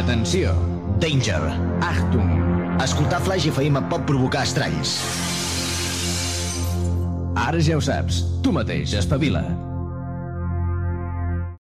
Atenció! Danger! Achtung! Escoltar Flash FM pot provocar estralls. Ara ja ho saps. Tu mateix, espavila.